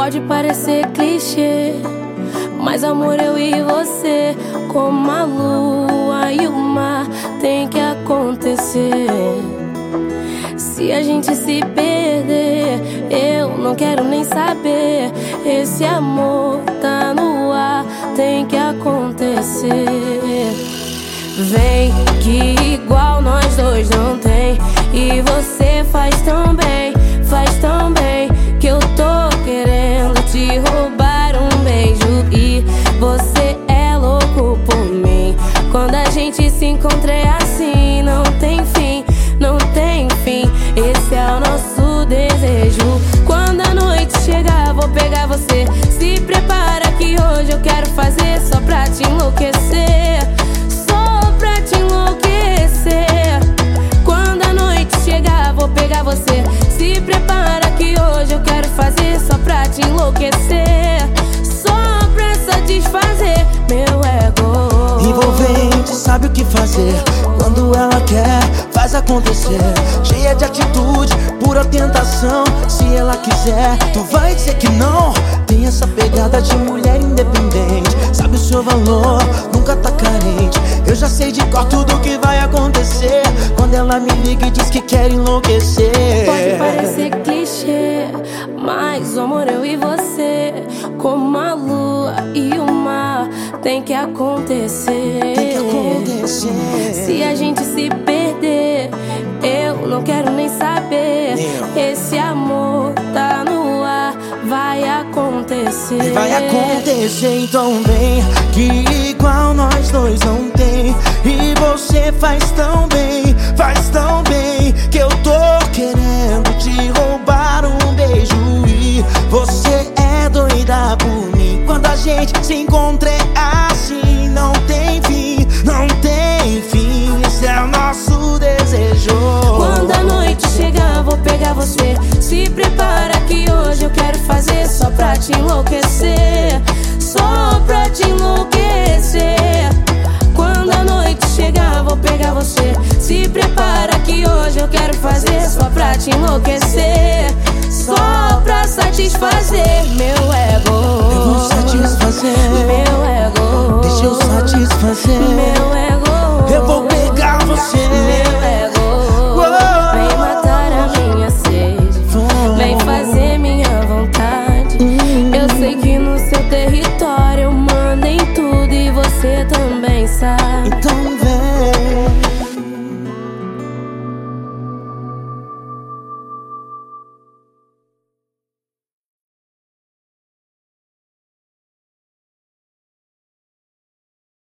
Pode parecer clichê, mas amor, eu e você, como a lua e o mar, tem que acontecer. Se a gente se perder, eu não quero nem saber. Esse amor tá no ar, tem que acontecer. Vem que igual nós dois não tem, e você faz tão bem, sabe o que fazer. Quando ela quer, faz acontecer. Cheia de atitude, pura tentação. Se ela quiser, tu vai dizer que não. Tem essa pegada de mulher independente. Sabe o seu valor, nunca tá carente. Eu já sei de cor tudo que vai acontecer. Quando ela me liga e diz que quer enlouquecer. Pode parecer clichê, mas o amor, eu e você, tem que acontecer. Tem que acontecer. Se a gente se perder, eu não quero nem saber. Esse amor tá no ar, vai acontecer. E vai acontecer então bem Que igual nós dois não tem E você faz tão bem Faz tão bem Que eu tô querendo te roubar um beijo E você é doida por mim Quando a gente se encontra pegar você. Se prepara que hoje eu quero fazer só pra te enlouquecer. Só pra te enlouquecer. Quando a noite chegar, vou pegar você. Se prepara que hoje eu quero fazer só pra te enlouquecer. Só pra satisfazer meu ego. Eu vou satisfazer Meu ego. Deixa eu satisfazer Meu ego. Eu vou pegar você Meu